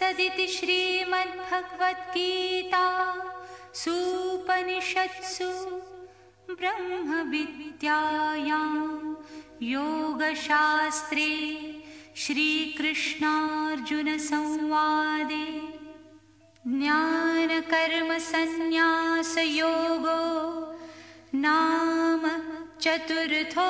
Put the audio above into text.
सदिति श्रीमद्भगवद्गीता सूपनिषत्सु ब्रह्मविद्यायां योगशास्त्रे श्रीकृष्णार्जुनसंवादे ज्ञानकर्मसन्न्यासयोगो नाम चतुर्थोऽध्यायः